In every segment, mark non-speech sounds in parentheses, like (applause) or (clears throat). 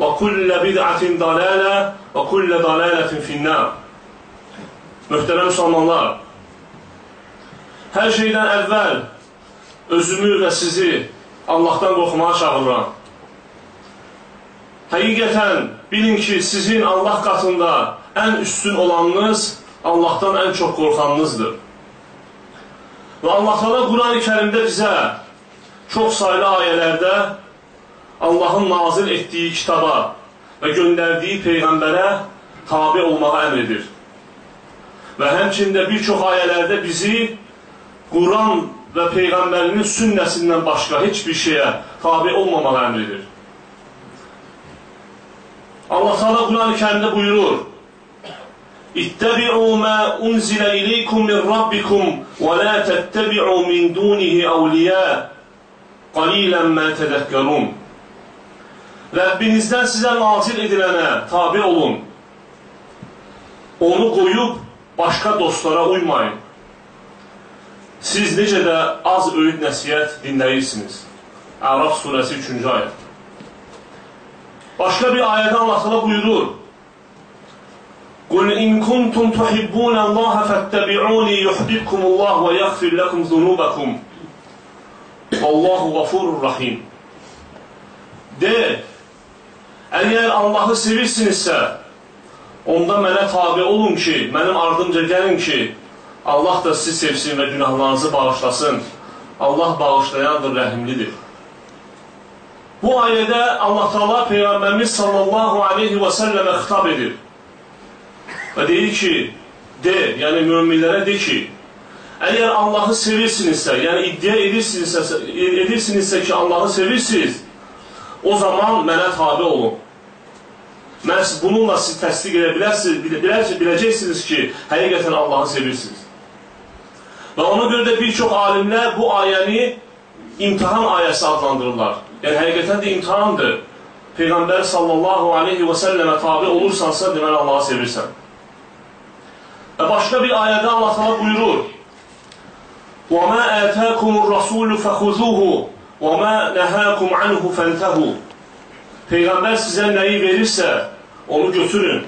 وكل بدعة ضلالة وكل ضلالة في النار Möhtərəm müsəlmanlar, hər şeydən əvvəl özümü və sizi Allahdan qorxmağa çağırıram. Həqiqətən bilin ki, sizin Allah qatında ən üstün olanınız Allahdan ən çox qorxanınızdır. Və Allah Teala Quran-ı Kərimdə bizə çox saylı ayələrdə Allahın nazil etdiyi kitaba və göndərdiyi peyğəmbərə tabi olmağa əmr edir. Və həmçində bir çox ayələrdə bizi Quran və Peyğəmbərinin sünnəsindən başqa heç bir şeyə tabi olmamağı əmr edir. Allah Teala Quran-ı Kərimdə buyurur: İttəbi'u mə unzilə ileykum min rabbikum və la təttəbi'u min dunihi awliya qalilən mə tədəkkərun. Rəbbinizdən sizə nazil edilənə tabi olun. Onu qoyub başqa dostlara uymayın. Siz necə də az öyüd nəsiyyət dinləyirsiniz. Əraf surəsi 3-cü ayət. Başqa bir ayədə Allah təala buyurur: "Qul in kuntum tuhibbunallaha fattabi'uni yuhibbukumullah və yaghfir lakum zunubakum. Allahu gafurur rahim." De, əgər Allahı sevirsinizsə, onda mənə tabi olun ki, mənim ardımca gəlin ki, Allah da sizi sevsin və günahlarınızı bağışlasın. Allah bağışlayandır, rəhimlidir. Bu ayədə Allah Teala Peyğəmbərimiz sallallahu aleyhi və səlləmə xitab edir. Və deyir ki, de, yəni müminlərə de ki, əgər Allahı sevirsinizsə, yəni iddia edirsinizsə, edirsinizsə ki, Allahı sevirsiniz, o zaman mənə tabi olun. Məhz bununla siz təsdiq edə bilərsiniz, bilə, biləcəksiniz ki, həqiqətən Allahı sevirsiniz. Və ona görə də bir çox alimlər bu ayəni imtihan ayəsi adlandırırlar. Yəni, həqiqətən də imtihandır. Peyğəmbər sallallahu aleyhi və səlləmə tabi olursansa, deməli Allahı sevirsən. Və başqa bir ayədə Allah sana buyurur, وَمَا آتَاكُمُ الرَّسُولُ فَخُذُوهُ وَمَا نَهَاكُمْ عَنْهُ فَانْتَهُ Peyğəmbər sizə nəyi verirsə, onu götürün.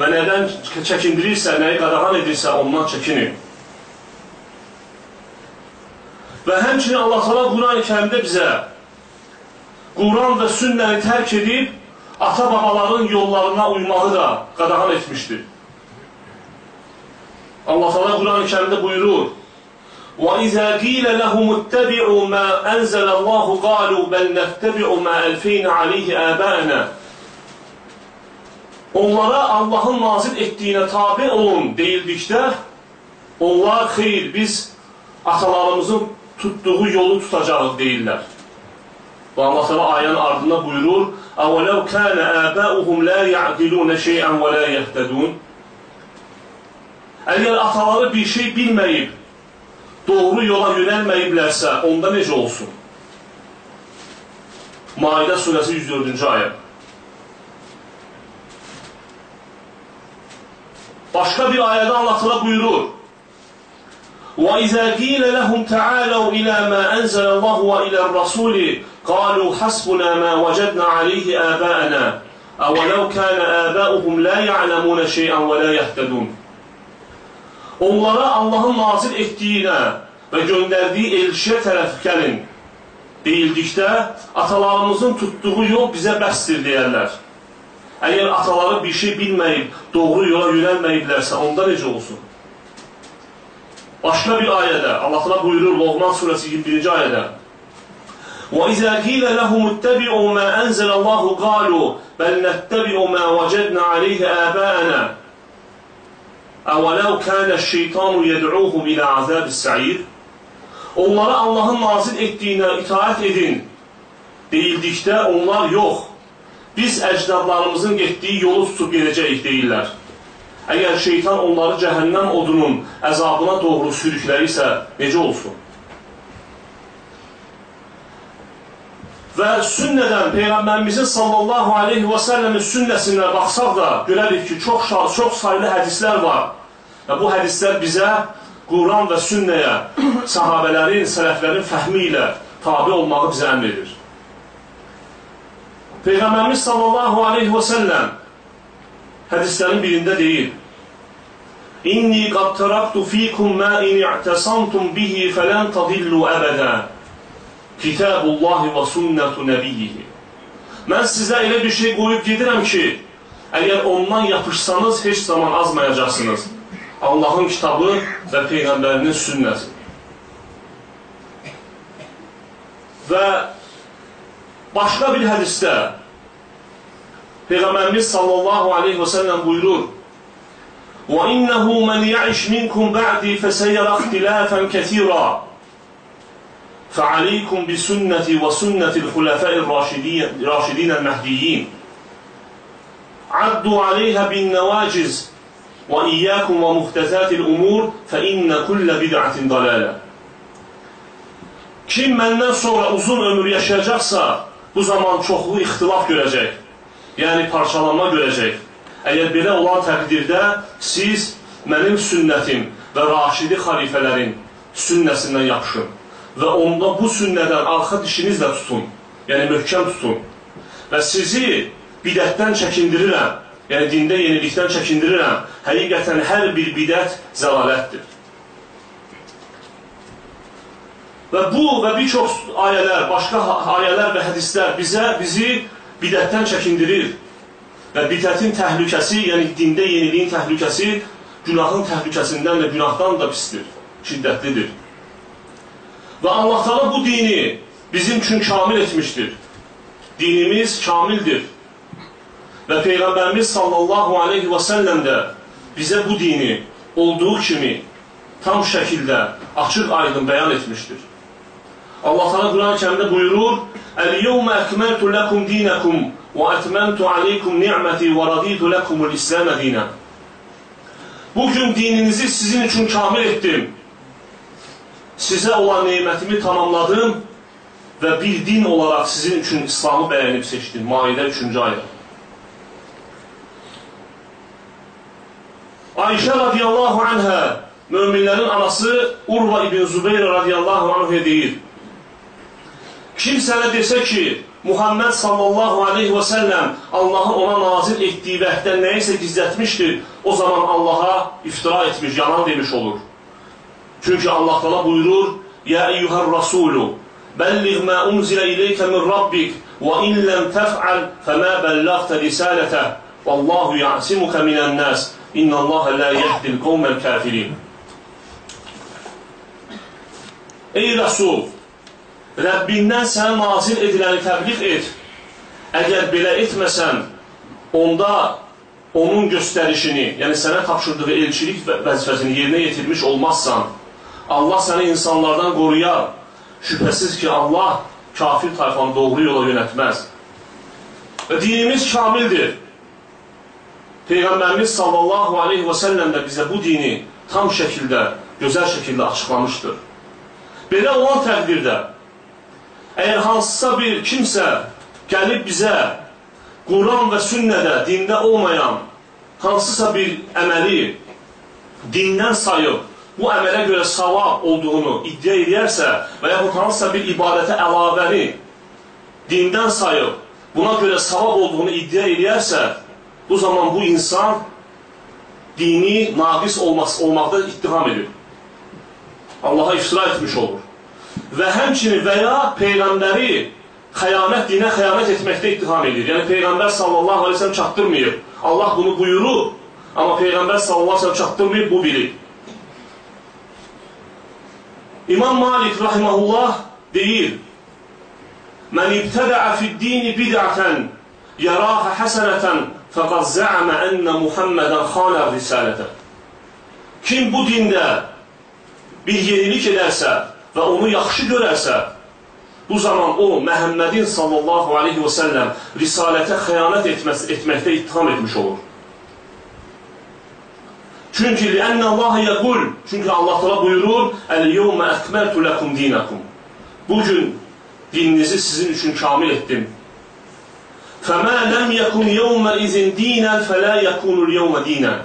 Və nədən çəkindirirsə, nəyi qadağan edirsə, ondan çəkinin. Və həmçinin Allah Teala Quran-ı Kərimdə bizə Quran və sünnəni tərk edib ata-babaların yollarına uymağı da qadağan etmişdir. Allah Teala Quran-ı Kərimdə buyurur: وَإِذَا قِيلَ لَهُمُ اتَّبِعُوا مَا أَنزَلَ اللَّهُ قَالُوا بَلْ نَتَّبِعُ مَا أَلْفَيْنَ عَلَيْهِ آبَاءَنَا Onlara Allahın nazil etdiyinə tabi olun deyildikdə, onlar xeyr, biz atalarımızın tutduğu yolu tutacağız deyirlər. Və Allah təala ayənin ardında buyurur: "Əvələv kana abauhum la ya'qilun şey'an və la yehtedun." Əgər ataları bir şey bilməyib, doğru yola yönəlməyiblərsə, onda necə olsun? Maidə surəsi 104-cü ayə. Başqa bir ayədə Allah təala buyurur: وَإِذَا قِيلَ لَهُمْ تَعَالَوْا إِلَى مَا أَنزَلَ اللَّهُ وَإِلَى الرَّسُولِ قَالُوا حَسْبُنَا مَا وَجَدْنَا عَلَيْهِ آبَاءَنَا أَوَلَوْ كَانَ آبَاؤُهُمْ لَا يَعْلَمُونَ شَيْئًا وَلَا يَهْتَدُونَ Onlara Allahın nazil etdiyinə və göndərdiyi elçiyə tərəf gəlin deyildikdə atalarımızın tutduğu yol bizə bəsdir deyərlər. Əgər ataları bir şey bilməyib, doğru yola yönəlməyiblərsə, onda necə olsun? Başqa bir ayədə Allah təala buyurur Loğman surəsi 21-ci ayədə وَإِذَا قِيلَ لَهُمُ اتَّبِعُوا مَا أَنزَلَ اللَّهُ قَالُوا بَلْ نَتَّبِعُ مَا وَجَدْنَا عَلَيْهِ آبَاءَنَا Əvələv kənə şeytanu yəd'uhum ilə azəb səir Onlara Allahın nazil etdiyinə itaət edin deyildikdə onlar yox, biz əcdadlarımızın getdiyi yolu tutub gedəcəyik deyirlər. Əgər şeytan onları cəhənnəm odunun əzabına doğru sürüklər isə necə olsun? Və sünnədən, Peyğəmbərimizin sallallahu aleyhi və səlləmin sünnəsinə baxsaq da, görərik ki, çox, çox sayılı hədislər var. Və bu hədislər bizə Quran və sünnəyə sahabələrin, sələflərin fəhmi ilə tabi olmağı bizə əmr edir. Peyğəmbərimiz sallallahu aleyhi və səlləm hədislərin birində deyir, İnni qad təraktu fikum mə in i'təsamtum bihi fələn tadillu əbədə Kitabullahi və sünnətu nəbiyyihi Mən sizə elə bir şey qoyub gedirəm ki, əgər ondan yapışsanız, heç zaman azmayacaqsınız. Allahın kitabı və Peyğəmbərinin sünnəsi. Və başqa bir hədisdə Peyğəmbərimiz sallallahu aleyhi və səlləm buyurur وَإِنَّهُ مَنْ يَعِشْ مِنْكُمْ بَعْدِي فَسَيَرَ اخْتِلَافًا كَثِيرًا فَعَلَيْكُمْ بِسُنَّةِ وَسُنَّةِ الْخُلَفَاءِ الرَّاشِدِينَ الْمَهْدِيِّينَ عَدُّوا عَلَيْهَا بِالنَّوَاجِزِ وَإِيَّاكُمْ وَمُحْدَثَاتِ الْأُمُورِ فَإِنَّ كُلَّ بِدْعَةٍ ضَلَالَةٍ Kim məndən sonra uzun ömür yaşayacaqsa, bu zaman çoxlu ixtilaf görəcək, yəni parçalanma görəcək. Əgər belə olan təqdirdə siz mənim sünnətim və raşidi xalifələrin sünnəsindən yapışın və onda bu sünnədən arxa dişinizlə tutun, yəni möhkəm tutun və sizi bidətdən çəkindirirəm, yəni dində yenilikdən çəkindirirəm, həqiqətən hər bir bidət zəlalətdir. Və bu və bir çox ayələr, başqa ayələr və hədislər bizə bizi bidətdən çəkindirir. Və bidətin təhlükəsi, yəni dində yeniliyin təhlükəsi günahın təhlükəsindən və günahdan da pisdir, şiddətlidir. Və Allah Taala bu dini bizim üçün kamil etmişdir. Dinimiz kamildir. Və Peyğəmbərimiz sallallahu aleyhi və səlləm də bizə bu dini olduğu kimi tam şəkildə açıq aydın bəyan etmişdir. Allah Teala Kur'an-ı Kerim'de buyurur El-yevme ekmeltu lekum dinakum ve etmemtu aleykum ni'meti ve raditu lekumul İslam dina. Bugün dininizi sizin için kamil ettim. Size olan nimetimi tamamladım ve bir din olarak sizin için İslam'ı beğenip seçtim. Maide 3. ayet. Ayşe radiyallahu anha müminlerin anası Urva ibn Zübeyir radiyallahu anh'a deyir. Kimsənə desə ki, Muhammed sallallahu aleyhi və səlləm Allahın ona nazil etdiyi vəhddən nəyisə gizlətmişdir, o zaman Allaha iftira etmiş, yalan demiş olur. Çünki Allah qala buyurur, Yə eyyuhər rasulu, bəlliğ mə unzilə ileykə min Rabbik, və in ləm təf'əl, fəmə bəlləqtə risalətə, Vallahu ya'simukə minən nəs, innəllaha lə yəhdil qovməl kəfirin. Ey Rəsul, Rəbbindən sənə nazil ediləni təbliğ et. Əgər belə etməsən, onda onun göstərişini, yəni sənə tapşırdığı elçilik vəzifəsini yerinə yetirmiş olmazsan, Allah səni insanlardan qoruyar. Şübhəsiz ki, Allah kafir tayfanı doğru yola yönətməz. Və dinimiz kamildir. Peyğəmbərimiz sallallahu aleyhi və səlləm də bizə bu dini tam şəkildə, gözəl şəkildə açıqlamışdır. Belə olan təqdirdə, Əgər hansısa bir kimsə gəlib bizə Quran və sünnədə, dində olmayan hansısa bir əməli dindən sayıb, bu əmələ görə savab olduğunu iddia edərsə və yaxud hansısa bir ibadətə əlavəni dindən sayıb, buna görə savab olduğunu iddia edərsə, bu zaman bu insan dini naqis olmaz, olmaqda ittiham edir. Allaha iftira etmiş olur. Və həmçinin və ya Peyğəmbəri xəyanət, dinə xəyanət etməkdə ittiham edir. Yəni Peyğəmbər sallallahu aleyhi sellem çatdırmayıb. Allah bunu buyurur, amma Peyğəmbər sallallahu aleyhi sellem çatdırmayıb, bu bilir. İmam Malik rahiməhullah deyir, Mən ibtədəə fid-dini bid'atan yaraha hasanatan faqad za'ama anna Muhammedan khana risalata. Kim bu dində bir yenilik edərsə və onu yaxşı görərsə, bu zaman o Məhəmmədin sallallahu aleyhi və səlləm risalətə xəyanət etməsi, etməkdə ittiham etmiş olur. Çünki li'anna Allah yəqul. Çünki Allah təala buyurur: "Əl-yevmə əkməltu lakum dinakum." Bu gün dininizi sizin üçün kamil etdim. "Fəmə lem yekun yevmə izin dinen fələ yekunul yevmə dinen."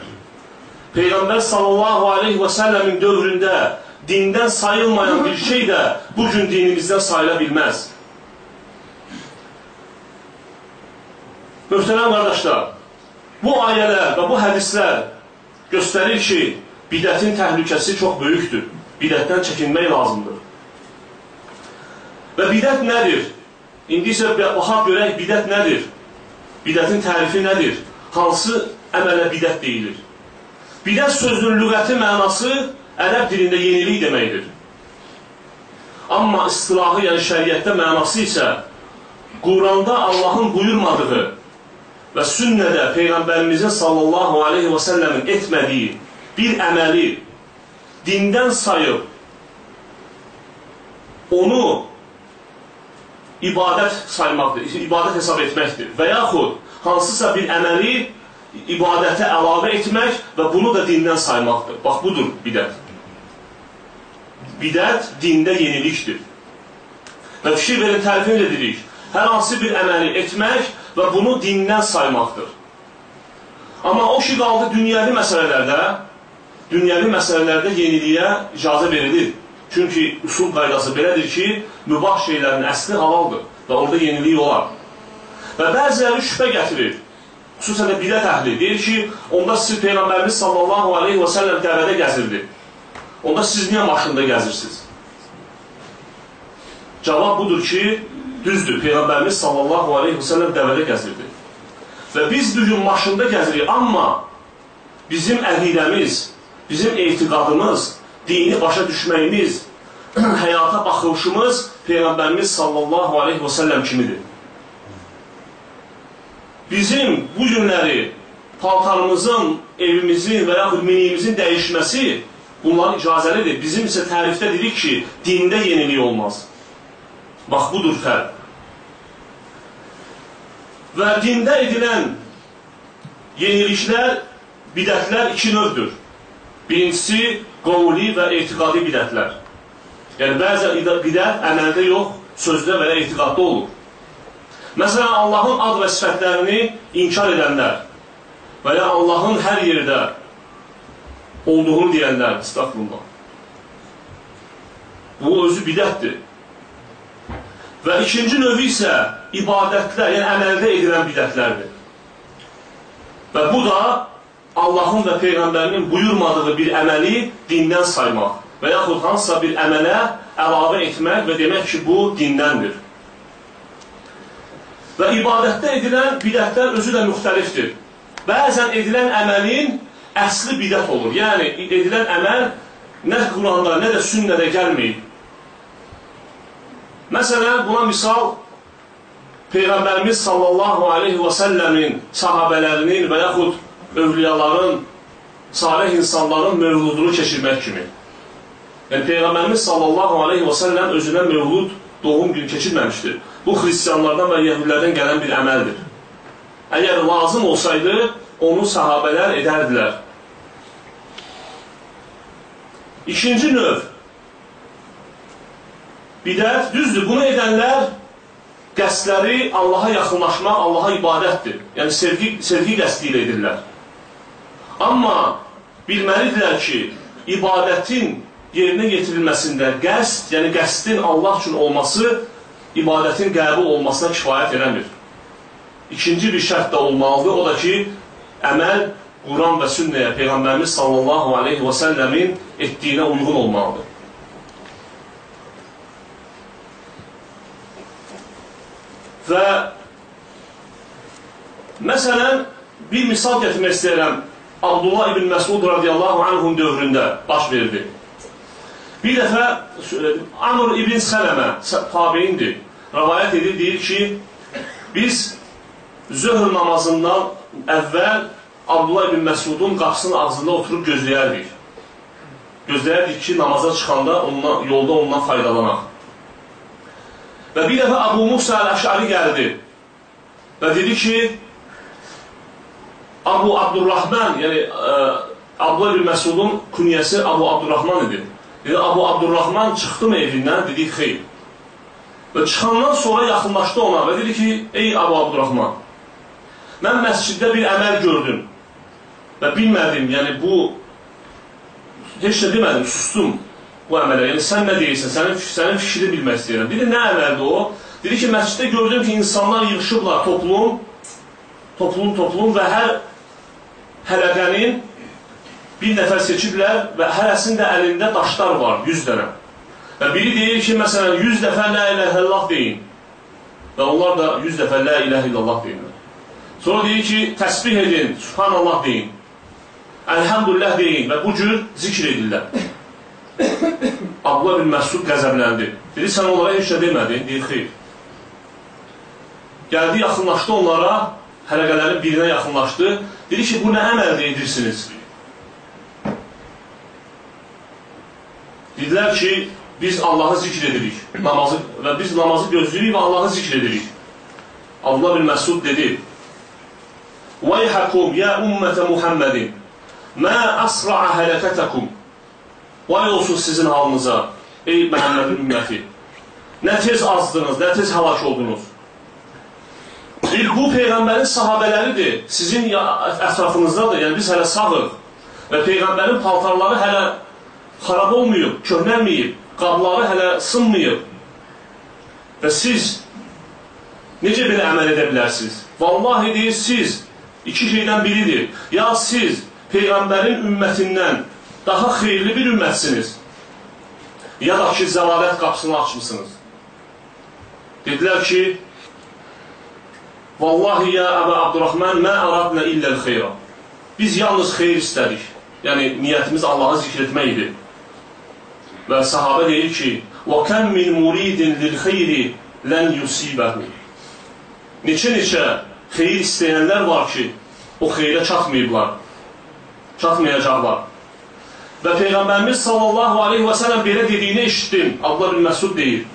Peyğəmbər sallallahu alayhi və sallamın dövründə dindən sayılmayan bir şey də bu gün dinimizdən sayıla bilməz. Möhtərəm qardaşlar, bu ayələr və bu hədislər göstərir ki, bidətin təhlükəsi çox böyükdür. Bidətdən çəkinmək lazımdır. Və bidət nədir? İndi isə baxaq görək bidət nədir? Bidətin tərifi nədir? Hansı əmələ bidət deyilir? Bidət sözünün lügəti mənası ərəb dilində yenilik deməkdir. Amma istilahı, yəni şəriətdə mənası isə Quranda Allahın buyurmadığı və sünnədə Peyğəmbərimizin sallallahu aleyhi və səlləmin etmədiyi bir əməli dindən sayıb onu ibadət saymaqdır, ibadət hesab etməkdir. Və yaxud hansısa bir əməli ibadətə əlavə etmək və bunu da dindən saymaqdır. Bax, budur bidət. Bidət dində yenilikdir. Və fikir verin, tərifini də dedik. Hər hansı bir əməli etmək və bunu dindən saymaqdır. Amma o ki qaldı dünyəvi məsələlərdə, dünyəvi məsələlərdə yeniliyə icazə verilir. Çünki usul qaydası belədir ki, mübah şeylərin əsli halaldır və orada yenilik olar. Və bəziləri şübhə gətirir. Xüsusən də bidət əhli deyir ki, onda siz Peyğəmbərimiz sallallahu aleyhi və səlləm dəvədə gəzirdi. Onda siz niyə maşında gəzirsiniz? Cavab budur ki, düzdür, Peyğəmbərimiz sallallahu aleyhi və səlləm dəvədə gəzirdi. Və biz bugün maşında gəzirik, amma bizim əqidəmiz, bizim etiqadımız, dini başa düşməyimiz, (clears throat) həyata baxılışımız Peyğəmbərimiz sallallahu aleyhi və səlləm kimidir. Bizim bu günləri paltarımızın, evimizin və yaxud miniyimizin dəyişməsi bunların icazəlidir. Bizim isə tərifdə dedik ki, dində yenilik olmaz. Bax, budur fərq. Və dində edilən yeniliklər, bidətlər iki növdür. Birincisi, qovli və etiqadi bidətlər. Yəni, bəzi bidət əməldə yox, sözdə və ya etiqadda olur. Məsələn, Allahın ad və sifətlərini inkar edənlər və ya Allahın hər yerdə olduğunu deyənlər, istəqlullah. Bu özü bidətdir. Və ikinci növü isə ibadətlər, yəni əməldə edilən bidətlərdir. Və bu da Allahın və Peyğəmbərinin buyurmadığı bir əməli dindən saymaq və yaxud hansısa bir əmələ əlavə etmək və demək ki, bu dindəndir. Və ibadətdə edilən bidətlər özü də müxtəlifdir. Bəzən edilən əməlin əsli bidət olur. Yəni, edilən əməl nə Quranda, nə də sünnədə gəlməyib. Məsələn, buna misal Peyğəmbərimiz sallallahu aleyhi və səlləmin sahabələrinin və yaxud övliyaların, salih insanların mövludunu keçirmək kimi. Yəni, Peyğəmbərimiz sallallahu aleyhi və səlləm özünə mövlud doğum günü keçirməmişdir. Bu, xristiyanlardan və yəhudlərdən gələn bir əməldir. Əgər lazım olsaydı, onu sahabələr edərdilər. İkinci növ, bidət, düzdür, bunu edənlər qəsdləri Allaha yaxınlaşmaq, Allaha ibadətdir. Yəni, sevgi, sevgi qəsdi ilə edirlər. Amma bilməlidirlər ki, ibadətin yerinə yetirilməsində qəsd, yəni qəsdin Allah üçün olması ibadətin qəbul olmasına kifayət eləmir. İkinci bir şərt də olmalıdır, o da ki, əməl Quran və sünnəyə Peyğəmbərimiz sallallahu aleyhi və səlləmin etdiyinə uyğun olmalıdır. Və məsələn, bir misal gətirmək istəyirəm. Abdullah ibn Məsud radiyallahu anhum dövründə baş verdi. Bir dəfə Amr ibn Sələmə tabeindir. Rəvayət edir, deyir ki, biz zöhr namazından əvvəl Abdullah ibn Məsudun qapısının ağzında oturub gözləyərdik. Gözləyərdik ki, namaza çıxanda ondan, yolda ondan faydalanaq. Və bir dəfə Abu Musa əl-Əşari gəldi və dedi ki, Abu Abdurrahman, yəni ə, Abdullah ibn Məsudun künyəsi Abu Abdurrahman idi. Dedi, Abu Abdurrahman çıxdım evindən, dedi, xeyr. Və çıxandan sonra yaxınlaşdı ona və dedi ki, ey Abu Abdurrahman, mən məsciddə bir əməl gördüm və bilmədim, yəni bu, heç nə demədim, sustum bu əmələ. Yəni sən nə deyirsən, sənin, sənin fikrini bilmək istəyirəm. Dedi, nə əməldir o? Dedi ki, məsciddə gördüm ki, insanlar yığışıblar toplum, toplum, toplum və hər hələqənin bir nəfər seçiblər və hərəsində əlində daşlar var, 100 dənə. Və biri deyir ki, məsələn, 100 dəfə la ilahe illallah deyin. Və onlar da 100 dəfə la ilahe illallah deyirlər. Sonra deyir ki, təsbih edin, subhanallah deyin. Əlhəmdülillah deyin və bu cür zikr edirlər. Abdullah bin Məsud qəzəbləndi. Dedi, sən onlara heç nə demədin, deyir, xeyr. Gəldi, yaxınlaşdı onlara, hələqələrin birinə yaxınlaşdı. Dedi ki, bu nə əməldə edirsiniz? Dedilər ki, biz Allahı zikr edirik namazı, və biz namazı gözləyirik və Allahı zikr edirik. Allah bin Məsud dedi, وَيْحَكُمْ يَا أُمَّةَ مُحَمَّدٍ مَا أَسْرَعَ هَلَكَتَكُمْ Vay olsun sizin halınıza, ey Məhəmmədin ümməti. Nə tez azdınız, nə tez həlak oldunuz. Bir, bu Peyğəmbərin sahabələridir, sizin ətrafınızdadır, yəni biz hələ sağıq. Və Peyğəmbərin paltarları hələ xarab olmayıb, köhnəlməyib, qabları hələ sınmayıb. Və siz necə belə əməl edə bilərsiniz? Vallahi deyir, siz iki şeydən biridir. Ya siz Peyğəmbərin ümmətindən daha xeyirli bir ümmətsiniz. Ya da ki, zəlalət qapısını açmışsınız. Dedilər ki, Vallahi ya Əbə Abdurrahman, mə əradnə illəl xeyra. Biz yalnız xeyir istədik. Yəni, niyyətimiz Allahı zikr etmək idi. Və sahabə deyir ki, وَكَمْ مِنْ مُرِيدٍ لِلْخَيْرِ لَنْ يُسِيبَهُ Neçə-neçə xeyir istəyənlər var ki, o xeyrə çatmayıblar, çatmayacaqlar. Və Peyğəmbərimiz sallallahu aleyhi və sələm belə dediyini eşitdim. Allah bin Məsud deyir.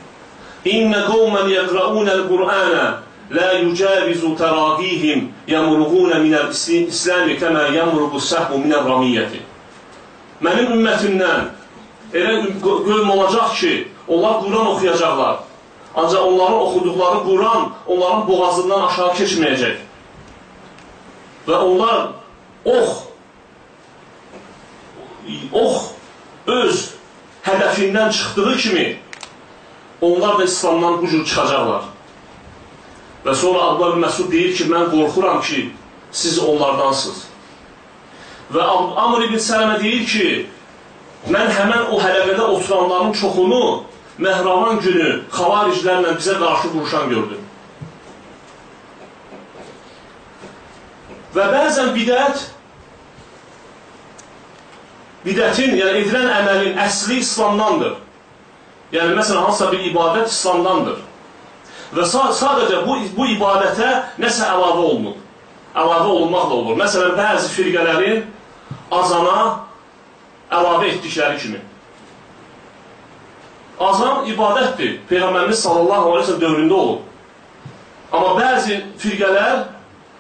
İnnə qovmən yəqra'unəl Qur'anə لا يجاوز تراغيهم يمرغون من الإسلام كما يمرغ السهم من الرمية Mənim ümmətimdən elə qövm olacaq ki, onlar Quran oxuyacaqlar. Ancaq onların oxuduqları Quran onların boğazından aşağı keçməyəcək. Və onlar ox ox öz hədəfindən çıxdığı kimi onlar da İslamdan bu cür çıxacaqlar. Və sonra Abdullah Məsud deyir ki, mən qorxuram ki, siz onlardansınız. Və Amr ibn Sələmə deyir ki, mən həmən o hələqədə oturanların çoxunu Məhraman günü xavariclərlə bizə qarşı vuruşan gördüm. Və bəzən bidət, bidətin, yəni edilən əməlin əsli İslamdandır. Yəni, məsələn, hansısa bir ibadət İslamdandır. Və sadəcə bu, bu ibadətə nəsə əlavə olunur. Əlavə olunmaq da olur. Məsələn, bəzi firqələrin azana əlavə etdikləri kimi. Azan ibadətdir. Peyğəmbərimiz sallallahu aleyhi ve dövründə olub. Amma bəzi firqələr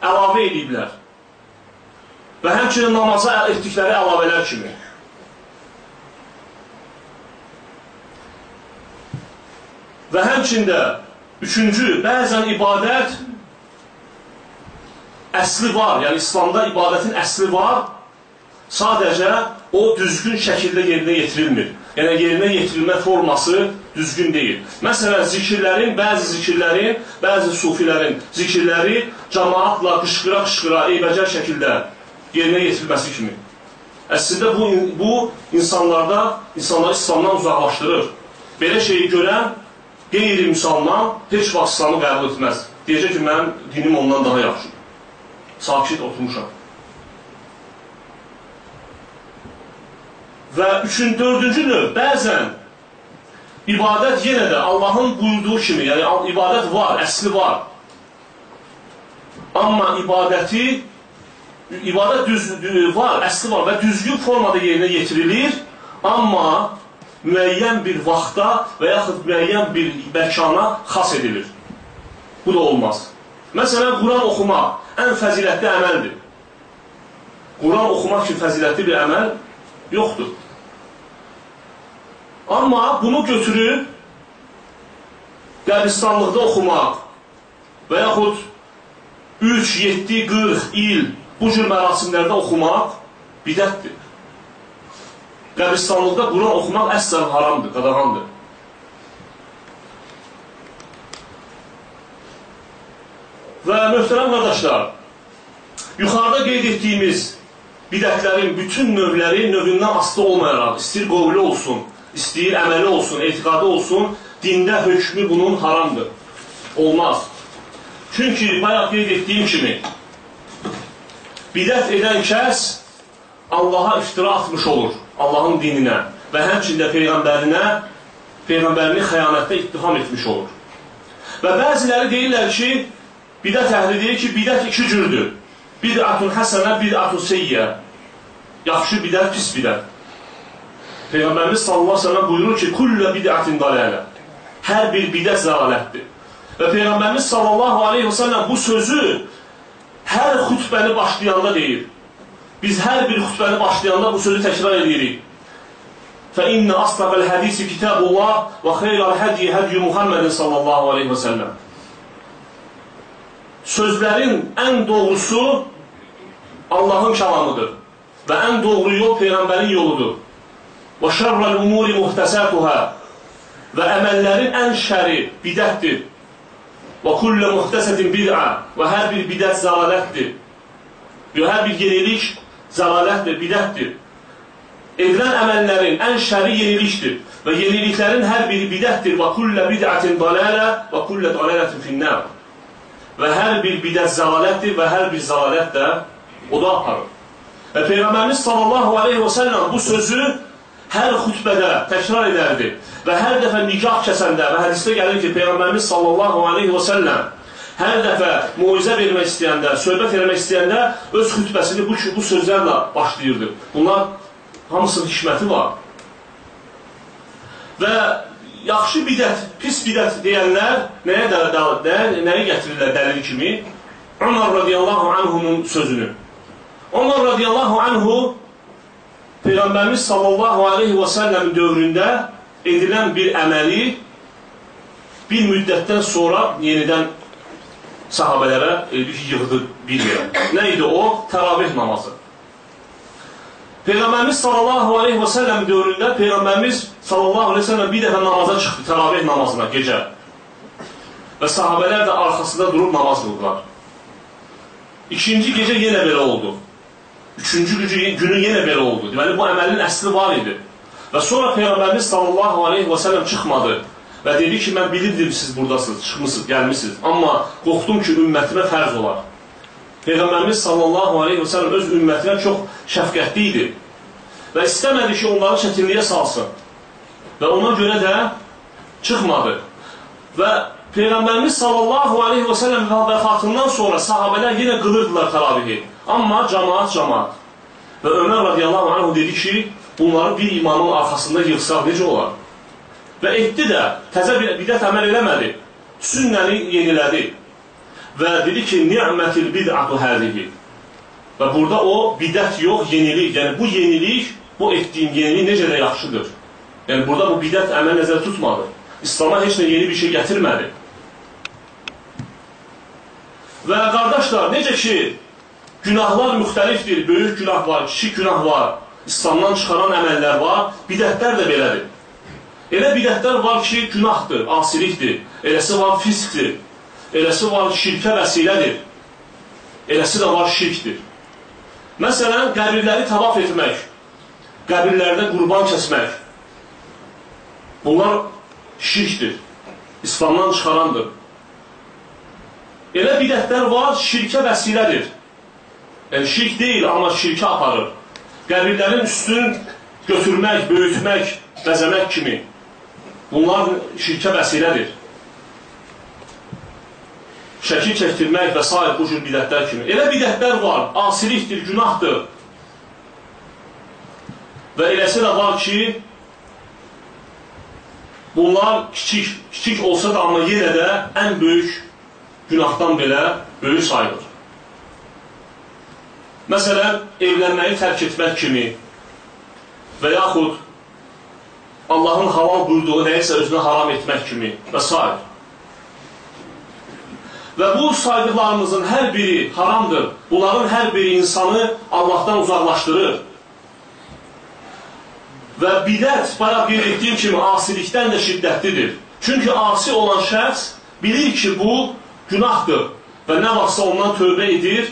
əlavə ediblər. Və həmçinin namaza etdikləri əlavələr kimi. Və həmçində Üçüncü, bəzən ibadət əsli var, yəni İslamda ibadətin əsli var, Sadəcə o düzgün şəkildə yerinə yetirilmir. Yəni yerinə yetirilmə forması düzgün deyil. Məsələn, zikirlərin, bəzi zikirlərin, bəzi sufilərin zikirləri cəmaatla qışqıra-qışqıra, eybəcər şəkildə yerinə yetirilməsi kimi. Əslində bu, bu insanlarda, insanları İslamdan uzaqlaşdırır. Belə şeyi görən qeyri-müsəlman heç vaxt İslamı qəbul etməz. Deyəcək ki, mənim dinim ondan daha yaxşıdır. Sakit oturmuşam. Və üçün, dördüncü növ, bəzən ibadət yenə də Allahın buyurduğu kimi, yəni ibadət var, əsli var. Amma ibadəti, ibadət düz, var, əsli var və düzgün formada yerinə yetirilir, amma müəyyən bir vaxtda və yaxud müəyyən bir məkana xas edilir. Bu da olmaz. Məsələn, Quran oxumaq ən fəzilətli əməldir. Quran oxumaq kimi fəzilətli bir əməl yoxdur. Amma bunu götürüb qəbristanlıqda oxumaq və yaxud 3, 7, 40 il bu cür mərasimlərdə oxumaq bidətdir. Qəbristanlıqda Quran oxumaq əslən haramdır, qadağandır. Və möhtərəm qardaşlar, yuxarıda qeyd etdiyimiz bidətlərin bütün növləri növündən asılı olmayaraq, istir qovlu olsun, istəyir əməli olsun, etiqadı olsun, dində hökmü bunun haramdır. Olmaz. Çünki bayaq qeyd etdiyim kimi, bidət edən kəs Allaha iftira atmış olur, Allahın dininə və həmçində Peyğəmbərinə, Peyğəmbərini xəyanətdə ittiham etmiş olur. Və bəziləri deyirlər ki, bidət əhli deyir ki, bidət iki cürdür. Bid'atun həsənə, bid'atun seyyə. Yaxşı bidət, pis bidət. Peyğəmbərimiz sallallahu aleyhi ve sellem buyurur ki, kullə bid'atin dalalə. Hər bir bidət zəlalətdir. Və Peyğəmbərimiz sallallahu aleyhi ve sellem bu sözü hər xütbəni başlayanda deyir. Biz hər bir xütbəni başlayanda bu sözü təkrar edirik. فَإِنَّ أَصْلَقَ الْحَدِيثِ كِتَابُ اللّٰهِ وَخَيْرَ الْهَدِي هَدْيُ مُحَمَّدٍ sallallahu aleyhi ve sellem. Sözlərin ən doğrusu Allahın kəlamıdır və ən doğru yol Peyğəmbərin yoludur. Və şərrəl umuri muhtəsətuhə və əməllərin ən şəri bidətdir. Və kullə muhtəsətin bid'a və hər bir bidət zəlalətdir. Və hər bir yenilik zəlalətdir, bidətdir. Edilən əməllərin ən şəri yenilikdir və yeniliklərin hər biri bidətdir. Və kullə bid'atin dalalə və kullə dalalətin finnər. Və hər bir bidət zəlalətdir və hər bir zəlalət də oda aparır. Və Peyğəmbərimiz sallallahu aleyhi və səlləm bu sözü hər xütbədə təkrar edərdi və hər dəfə nikah kəsəndə və hədisdə gəlir ki, Peyğəmbərimiz sallallahu aleyhi və səlləm hər dəfə muizə vermək istəyəndə, söhbət eləmək istəyəndə öz xütbəsini bu, bu sözlərlə başlayırdı. Bunlar hamısının hikməti var. Və yaxşı bidət, pis bidət deyənlər nəyə, də, də, nəyə, nəyə gətirirlər dəlil kimi? Ömər radiyallahu anhunun sözünü. Ömər radiyallahu anhu Peyğəmbərimiz sallallahu aleyhi və səlləm dövründə edilən bir əməli bir müddətdən sonra yenidən sahabələrə e, yığdı bir yerə. Nə idi o? Təravih namazı. Peyğəmbərimiz sallallahu aleyhi və səlləm dövründə Peyğəmbərimiz sallallahu aleyhi və səlləm bir dəfə namaza çıxdı, təravih namazına gecə. Və sahabələr də arxasında durub namaz qıldılar. İkinci gecə yenə belə oldu. Üçüncü gücü, günü yenə belə oldu. Deməli, bu əməlin əsli var idi. Və sonra Peyğəmbərimiz sallallahu aleyhi və sələm çıxmadı və dedi ki, mən bilirdim siz buradasınız, çıxmısınız, gəlmişsiniz. Amma qorxdum ki, ümmətimə fərz olar. Peyğəmbərimiz sallallahu aleyhi və sələm öz ümmətinə çox şəfqətli idi və istəmədi ki, onları çətinliyə salsın. Və ona görə də çıxmadı. Və Peyğəmbərimiz sallallahu aleyhi və səlləm vəfatından sonra sahabələr yenə qılırdılar təravihi. Amma cəmaat cəmaat. Və Ömər radiyallahu anh dedi ki, bunları bir imamın arxasında yığsaq necə olar? Və etdi də, təzə bir bidət əməl eləmədi. Sünnəni yenilədi. Və dedi ki, ni'mətil bid'atu həzihi. Və burada o bidət yox, yenilik. Yəni bu yenilik, bu etdiyim yenilik necə də yaxşıdır. Yəni burada bu bidət əməl nəzər tutmadı. İslama heç nə yeni bir şey gətirmədi. Və qardaşlar, necə ki, Günahlar müxtəlifdir. Böyük günah var, kiçik günah var. İslamdan çıxaran əməllər var. Bidətlər də belədir. Elə bidətlər var ki, günahdır, asilikdir. Eləsi var fiskdir. Eləsi var şirkə vəsilədir. Eləsi də var şirkdir. Məsələn, qəbirləri tavaf etmək, qəbirlərdə qurban kəsmək. Bunlar şirkdir. İslamdan çıxarandır. Elə bidətlər var, şirkə vəsilədir. Yəni, şirk deyil, amma şirkə aparır. Qəbirlərin üstün götürmək, böyütmək, bəzəmək kimi. Bunlar şirkə vəsilədir. Şəkil çəkdirmək və s. bu cür bidətlər kimi. Elə bidətlər var, asilikdir, günahdır. Və eləsi də var ki, bunlar kiçik, kiçik olsa da amma yenə də ən böyük günahdan belə böyük sayılır. Məsələn, evlənməyi tərk etmək kimi və yaxud Allahın halal buyurduğu nəyisə özünə haram etmək kimi və s. Və bu saydıqlarımızın hər biri haramdır. Bunların hər biri insanı Allahdan uzaqlaşdırır. Və bidət, bayaq qeyd etdiyim kimi, asilikdən də şiddətlidir. Çünki asi olan şəxs bilir ki, bu günahdır və nə vaxtsa ondan tövbə edir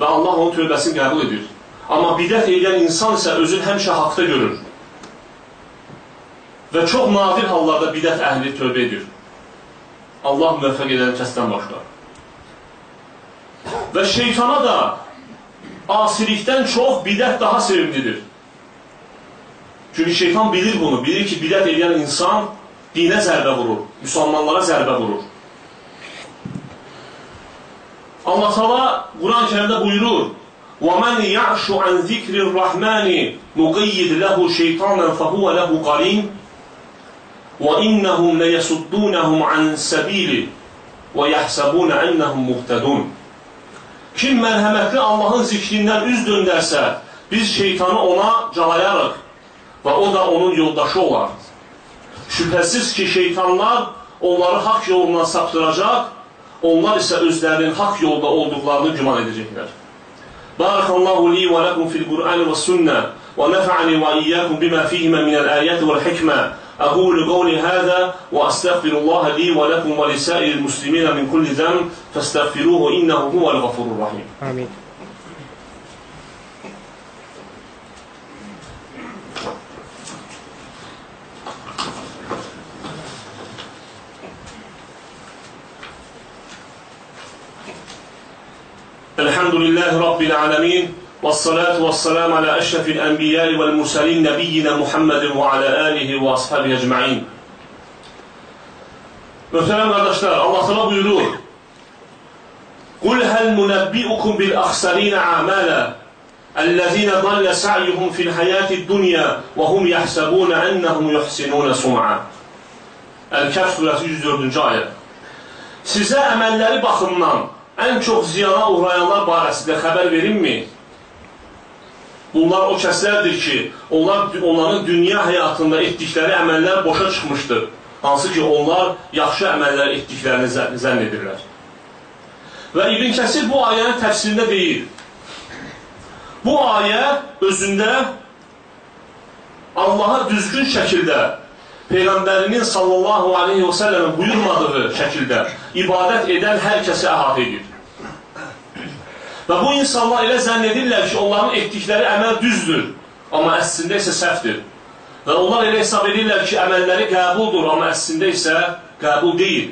və Allah onun tövbəsini qəbul edir. Amma bidət edən insan isə özünü həmişə haqda görür. Və çox nadir hallarda bidət əhli tövbə edir. Allah müvəffəq edən kəsdən başqa. Və şeytana da asilikdən çox bidət daha sevimlidir. Çünki şeytan bilir bunu, bilir ki, bidət edən insan dinə zərbə vurur, müsəlmanlara zərbə vurur. Allah Teala Quran-ı Kərimdə buyurur: وَمَنْ يَعْشُ عَنْ ذِكْرِ الرَّحْمَنِ نُقَيِّدْ لَهُ شَيْطَانًا فَهُوَ لَهُ قَرِينٌ وَإِنَّهُمْ لَيَسُدُّونَهُمْ عَنْ سَبِيلِ وَيَحْسَبُونَ أَنَّهُمْ مُهْتَدُونَ Kim mərhəmətli Allahın zikrindən üz döndərsə, biz şeytanı ona calayarıq və o da onun yoldaşı olar. Şübhəsiz ki, şeytanlar onları haqq yolundan saptıracaq, onlar isə özlərinin haqq yolda olduqlarını güman edəcəklər. Barakallahu li və ləkum fil Qur'an və sünnə və nəfa'ni və iyyəkum bimə fihimə minəl əyət və hikmə أقول قولي هذا وأستغفر الله لي ولكم ولسائر المسلمين من كل ذنب فاستغفروه إنه هو الغفور الرحيم. آمين. الحمد لله رب العالمين والصلاة والسلام على أشرف الأنبياء والمرسلين نبينا محمد وعلى آله وأصحابه أجمعين. Muhterem kardeşler, Allah sana buyurur. قُلْ هَلْ نُنَبِّئُكُمْ بِالْأَخْسَرِينَ عَمَالًا الَّذِينَ ضَلَّ سَعْيُهُمْ فِي الْحَيَاةِ الدُّنْيَا وَهُمْ يَحْسَبُونَ أَنَّهُمْ يُحْسِنُونَ سُمْعًا El-Kehf suresi 104. ayet. Size əməlləri baxımından ən çox ziyana uğrayanlar barəsində xəbər verilmi? Bunlar o kəslərdir ki, onlar onların dünya həyatında etdikləri əməllər boşa çıxmışdır. Hansı ki, onlar yaxşı əməllər etdiklərini zənn edirlər. Və İbn Kəsir bu ayənin təfsirində deyir. Bu ayə özündə Allaha düzgün şəkildə Peyğəmbərinin sallallahu aleyhi və səlləmin buyurmadığı şəkildə ibadət edən hər kəsi əhatə edir. Və bu insanlar elə zənn edirlər ki, onların etdikləri əməl düzdür, amma əslində isə səhvdir. Və onlar elə hesab edirlər ki, əməlləri qəbuldur, amma əslində isə qəbul deyil.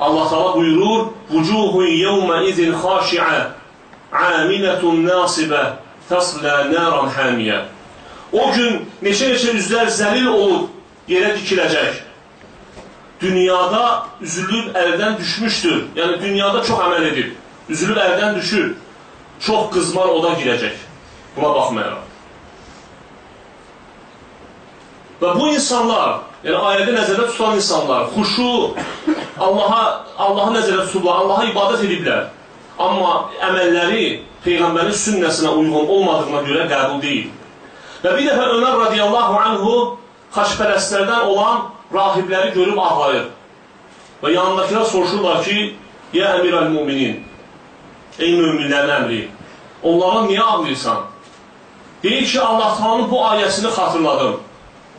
Allah Taala buyurur: "Vucuhun yawma izin xaşi'a, amilatun nasibə, tasla naran hamiyə." O gün neçə-neçə üzlər zəlil olub yerə dikiləcək. Dünyada üzülüb əldən düşmüşdür. Yəni dünyada çox əməl edib üzülüb əldən düşür, çox qızmar oda girəcək. Buna baxmayaraq. Və bu insanlar, yəni ayədə nəzərdə tutan insanlar, xuşu, Allaha, Allahı nəzərdə tuturlar, Allaha ibadət ediblər. Amma əməlləri Peyğəmbərin sünnəsinə uyğun olmadığına görə qəbul deyil. Və bir dəfə Ömər radiyallahu anhu xaçpərəstlərdən olan rahibləri görüb ağlayır. Və yanındakılar soruşurlar ki, Yə əmir əl-muminin, ey möminlərin əmri. Onlara niyə ağlayırsan? Deyir ki, Allah Teala'nın bu ayəsini xatırladım.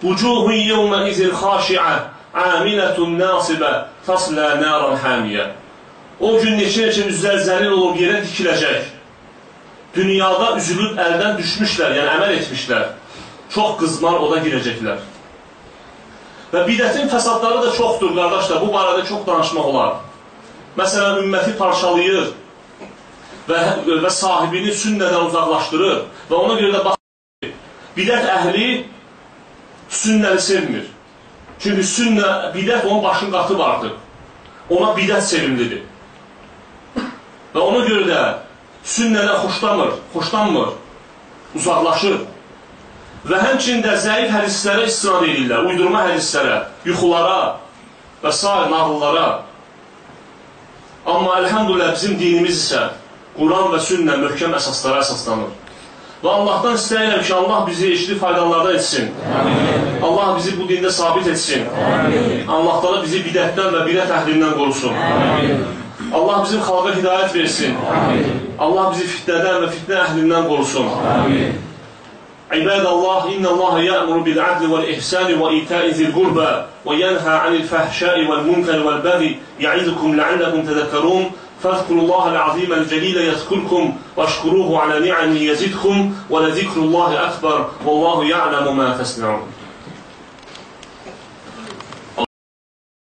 Vucuhun yevmə izin xaşiə, aminətun nasibə, taslə nəran həmiyə. O gün neçə-neçə üzlər zəlil olub yerə dikiləcək. Dünyada üzülüb əldən düşmüşlər, yəni əməl etmişlər. Çox qızmar oda girəcəklər. Və bidətin fəsadları da çoxdur, qardaşlar. Bu barədə çox danışmaq olar. Məsələn, ümməti parçalayır və, və sahibini sünnədən uzaqlaşdırır və ona görə də bax, bidət əhli sünnəni sevmir. Çünki sünnə, bidət onun başın qatı vardır. Ona bidət sevimlidir. Və ona görə də sünnədən xoşlamır, xoşlanmır, uzaqlaşır. Və həmçinin də zəif hədislərə istinad edirlər, uydurma hədislərə, yuxulara və s. nağıllara. Amma əlhəmdülillah bizim dinimiz isə Quran və sünnə möhkəm əsaslara əsaslanır. Və Allahdan istəyirəm ki, Allah bizi eşli faydalardan etsin. Amin. Allah bizi bu dində sabit etsin. Amin. Allah da bizi bidətdən və bidət əhlindən qorusun. Amin. Allah bizim xalqa hidayət versin. Amin. Allah bizi fitnədən və fitnə əhlindən qorusun. Amin. عباد الله إن الله يأمر بالعدل والإحسان وإيتاء ذي القربى وينهى عن الفحشاء والمنكر والبغي يعظكم لعلكم تذكرون فاذكروا الله العظيم الجليل يذكركم واشكروه على نعمه يزدكم ولذكر الله أكبر والله يعلم ما تصنعون